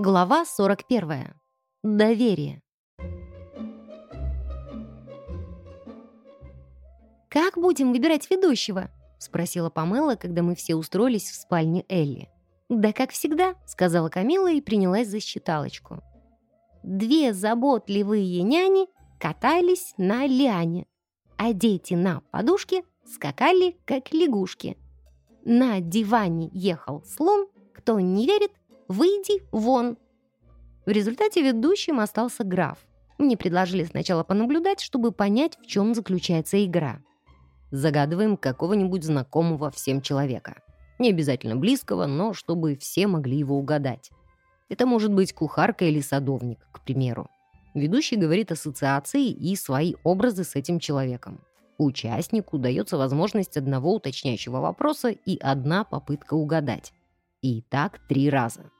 Глава 41. Доверие. «Как будем выбирать ведущего?» — спросила Памела, когда мы все устроились в спальне Элли. «Да как всегда», — сказала Камила и принялась за считалочку. Две заботливые няни катались на лиане, а дети на подушке скакали, как лягушки. На диване ехал слон, кто не верит, выйди вон. В результате ведущим остался граф. Мне предложили сначала понаблюдать, чтобы понять, в чем заключается игра. Загадываем какого-нибудь знакомого всем человека. Не обязательно близкого, но чтобы все могли его угадать. Это может быть кухарка или садовник, к примеру. Ведущий говорит ассоциации и свои образы с этим человеком. Участнику дается возможность одного уточняющего вопроса и одна попытка угадать. И так три раза.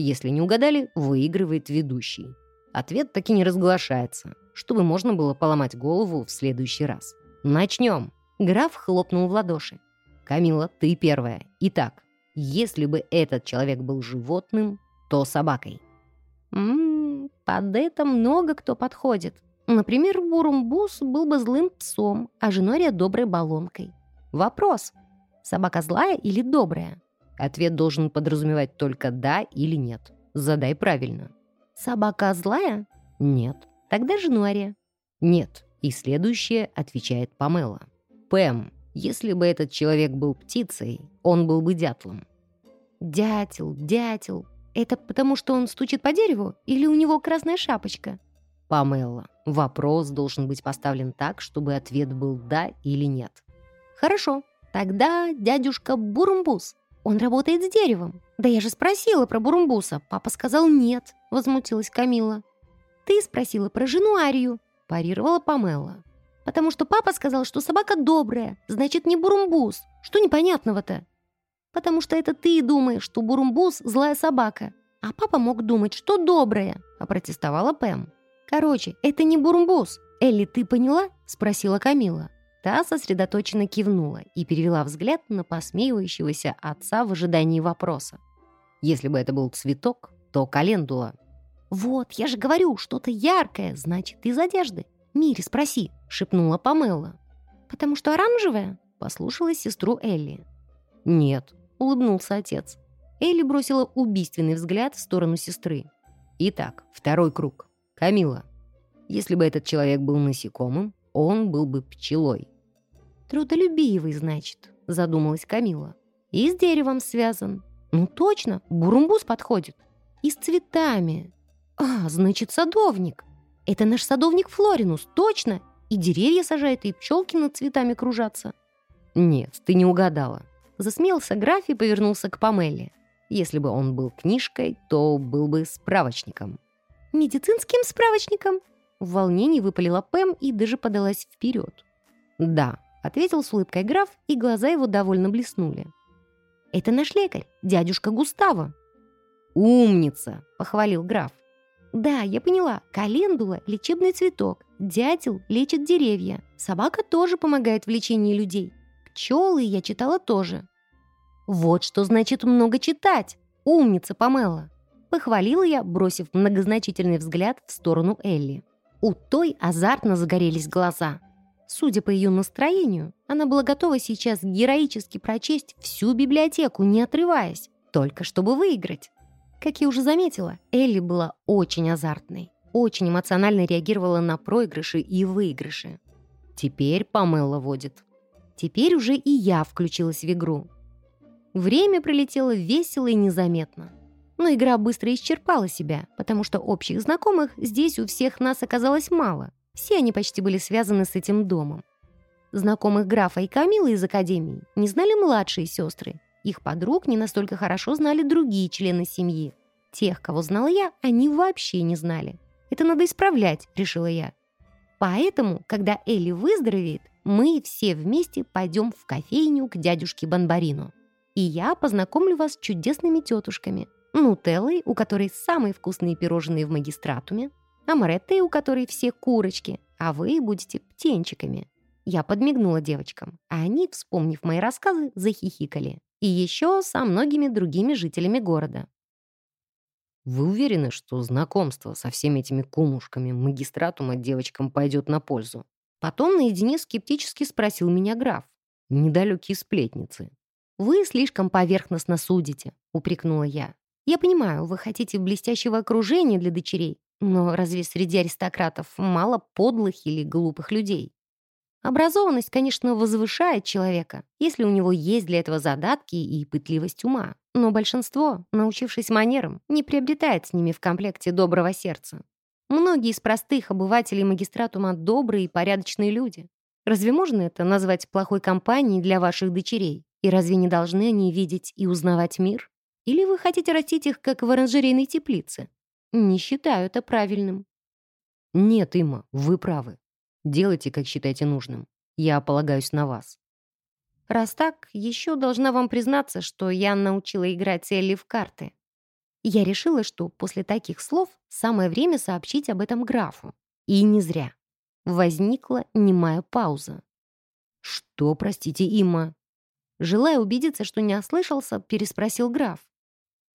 Если не угадали, выигрывает ведущий. Ответ таки не разглашается, чтобы можно было поломать голову в следующий раз. Начнем. Граф хлопнул в ладоши. «Камила, ты первая. Итак, если бы этот человек был животным, то собакой». «Ммм, под это много кто подходит. Например, Бурумбус был бы злым псом, а Женория — доброй баллонкой. Вопрос. Собака злая или добрая?» Ответ должен подразумевать только «да» или «нет». Задай правильно. «Собака злая?» «Нет». «Тогда Женуария?» «Нет». И следующее отвечает Памела. «Пэм, если бы этот человек был птицей, он был бы дятлом». «Дятел, дятел. Это потому, что он стучит по дереву? Или у него красная шапочка?» Памела, вопрос должен быть поставлен так, чтобы ответ был «да» или «нет». «Хорошо, тогда дядюшка Бурумбус». Он работает с деревом. Да я же спросила про Бурумбуса. Папа сказал нет, возмутилась Камила. Ты спросила про жену Арию, парировала Памела. Потому что папа сказал, что собака добрая, значит, не Бурумбус. Что непонятного-то? Потому что это ты думаешь, что Бурумбус злая собака. А папа мог думать, что добрая, опротестовала Пэм. Короче, это не Бурумбус. Элли, ты поняла? Спросила Камила. Та сосредоточенно кивнула и перевела взгляд на посмеивающегося отца в ожидании вопроса. Если бы это был цветок, то календула. «Вот, я же говорю, что-то яркое, значит, из одежды. Мире спроси», — шепнула Памела. «Потому что оранжевая?» — послушалась сестру Элли. «Нет», — улыбнулся отец. Элли бросила убийственный взгляд в сторону сестры. «Итак, второй круг. Камила, если бы этот человек был насекомым, он был бы пчелой. «Трудолюбивый, значит», — задумалась Камила. «И с деревом связан. Ну точно, бурумбус подходит. И с цветами. А, значит, садовник. Это наш садовник Флоринус, точно. И деревья сажает, и пчелки над цветами кружатся». «Нет, ты не угадала». Засмеялся граф и повернулся к Памеле. Если бы он был книжкой, то был бы справочником. «Медицинским справочником?» В волнении выпалила Пэм и даже подалась вперед. «Да», — ответил с улыбкой граф, и глаза его довольно блеснули. «Это наш лекарь, дядюшка Густаво». «Умница!» — похвалил граф. «Да, я поняла. Календула — лечебный цветок. Дятел лечит деревья. Собака тоже помогает в лечении людей. Пчелы я читала тоже». «Вот что значит много читать! Умница, Памела!» Похвалила я, бросив многозначительный взгляд в сторону Элли. У той азартно загорелись глаза. Судя по ее настроению, она была готова сейчас героически прочесть всю библиотеку, не отрываясь, только чтобы выиграть. Как я уже заметила, Элли была очень азартной, очень эмоционально реагировала на проигрыши и выигрыши. Теперь Памела водит. Теперь уже и я включилась в игру. Время пролетело весело и незаметно. Но игра быстро исчерпала себя, потому что общих знакомых здесь у всех нас оказалось мало. Все они почти были связаны с этим домом. Знакомых графа и Камилы из академии не знали младшие сестры. Их подруг не настолько хорошо знали другие члены семьи. Тех, кого знала я, они вообще не знали. Это надо исправлять, решила я. Поэтому, когда Элли выздоровеет, мы все вместе пойдем в кофейню к дядюшке Банбарину. И я познакомлю вас с чудесными тетушками – Нутеллой, у которой самые вкусные пирожные в магистратуме, Амареттой, у которой все курочки, а вы будете птенчиками. Я подмигнула девочкам, а они, вспомнив мои рассказы, захихикали. И еще со многими другими жителями города. Вы уверены, что знакомство со всеми этими кумушками магистратума девочкам пойдет на пользу? Потом наедине скептически спросил меня граф. Недалекие сплетницы. «Вы слишком поверхностно судите», — упрекнула я. «Я понимаю, вы хотите блестящего окружения для дочерей, но разве среди аристократов мало подлых или глупых людей? Образованность, конечно, возвышает человека, если у него есть для этого задатки и пытливость ума. Но большинство, научившись манерам, не приобретает с ними в комплекте доброго сердца. Многие из простых обывателей магистратума добрые и порядочные люди. Разве можно это назвать плохой компанией для ваших дочерей? И разве не должны они видеть и узнавать мир? Или вы хотите растить их, как в оранжерейной теплице? Не считаю это правильным. Нет, Има, вы правы. Делайте, как считаете нужным. Я полагаюсь на вас. Раз так, еще должна вам признаться, что я научила играть Элли в карты. Я решила, что после таких слов самое время сообщить об этом графу. И не зря. Возникла немая пауза. «Что, простите, Има?» Желая убедиться, что не ослышался, переспросил граф.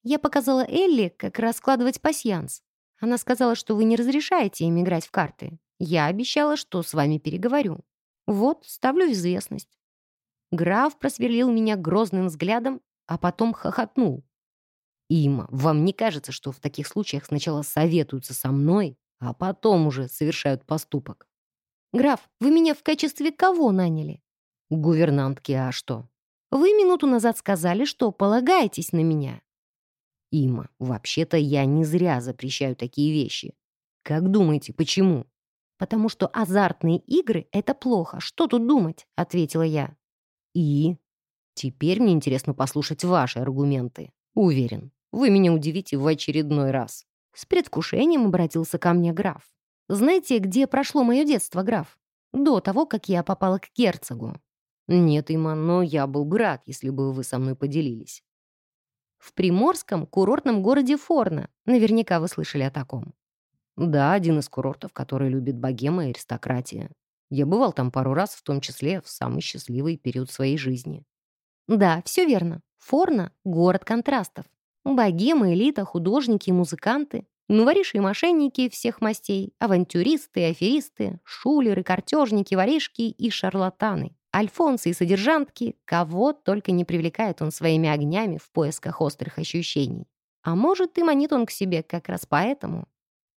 Я показала Элли, как раскладывать пасьянс. Она сказала, что вы не разрешаете им играть в карты. Я обещала, что с вами переговорю. Вот, ставлю в известность». Граф просверлил меня грозным взглядом, а потом хохотнул. «Има, вам не кажется, что в таких случаях сначала советуются со мной, а потом уже совершают поступок?» «Граф, вы меня в качестве кого наняли?» «Гувернантки, а что?» «Вы минуту назад сказали, что полагаетесь на меня». «Има, вообще-то я не зря запрещаю такие вещи. Как думаете, почему?» «Потому что азартные игры — это плохо. Что тут думать?» — ответила я. «И?» «Теперь мне интересно послушать ваши аргументы. Уверен, вы меня удивите в очередной раз». С предвкушением обратился ко мне граф. «Знаете, где прошло мое детство, граф? До того, как я попала к герцогу». «Нет, Има, но я был бы рад, если бы вы со мной поделились». «В приморском курортном городе Форно. Наверняка вы слышали о таком». Да, один из курортов, который любит богема и аристократия. Я бывал там пару раз, в том числе в самый счастливый период своей жизни. Да, все верно. Форно — город контрастов. Богема, элита, художники и музыканты. Новориши и мошенники всех мастей, авантюристы, аферисты, шулеры, картежники, воришки и шарлатаны. Альфонсы и содержантки, кого только не привлекает он своими огнями в поисках острых ощущений. А может, и манит он к себе как раз поэтому.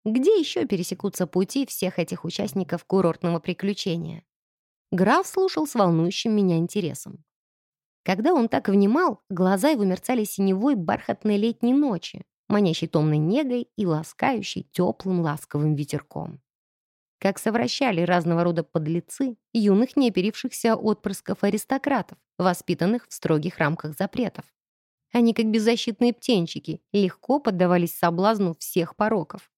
Где еще пересекутся пути всех этих участников курортного приключения? Граф слушал с волнующим меня интересом. Когда он так внимал, глаза его мерцали синевой бархатной летней ночи, манящей томной негой и ласкающей теплым ласковым ветерком. Как совращали разного рода подлецы, юных неоперившихся отпрысков аристократов, воспитанных в строгих рамках запретов. Они, как беззащитные птенчики, легко поддавались соблазну всех пороков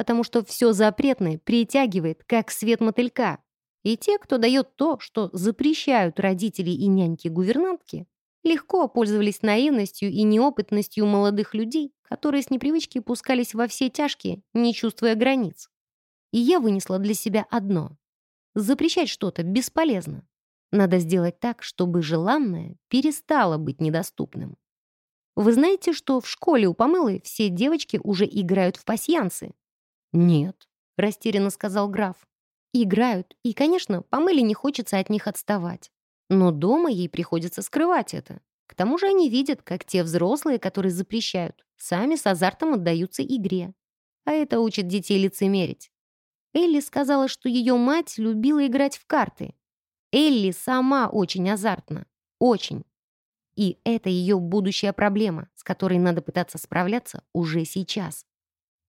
потому что все запретное притягивает, как свет мотылька. И те, кто дает то, что запрещают родители и няньки-гувернантки, легко пользовались наивностью и неопытностью молодых людей, которые с непривычки пускались во все тяжкие, не чувствуя границ. И я вынесла для себя одно. Запрещать что-то бесполезно. Надо сделать так, чтобы желанное перестало быть недоступным. Вы знаете, что в школе у Помылы все девочки уже играют в пасьянсы? «Нет», — растерянно сказал граф. «Играют, и, конечно, помыли не хочется от них отставать. Но дома ей приходится скрывать это. К тому же они видят, как те взрослые, которые запрещают, сами с азартом отдаются игре. А это учит детей лицемерить. Элли сказала, что ее мать любила играть в карты. Элли сама очень азартна. Очень. И это ее будущая проблема, с которой надо пытаться справляться уже сейчас.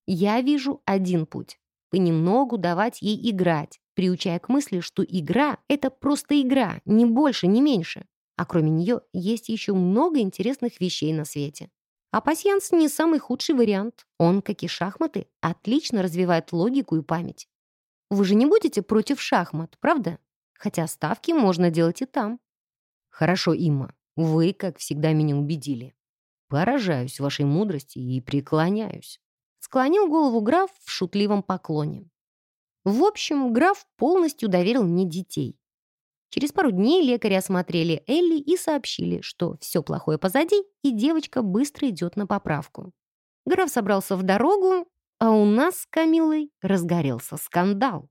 Я вижу один путь — понемногу давать ей играть, приучая к мысли, что игра — это просто игра, ни больше, ни меньше. А кроме нее есть еще много интересных вещей на свете. А пасьянс не самый худший вариант. Он, как и шахматы, отлично развивает логику и память. Вы же не будете против шахмат, правда? Хотя ставки можно делать и там. Хорошо, Имма, вы, как всегда, меня убедили. Поражаюсь вашей мудрости и преклоняюсь склонил голову граф в шутливом поклоне. В общем, граф полностью доверил мне детей. Через пару дней лекари осмотрели Элли и сообщили, что все плохое позади, и девочка быстро идет на поправку. Граф собрался в дорогу, а у нас с Камилой разгорелся скандал.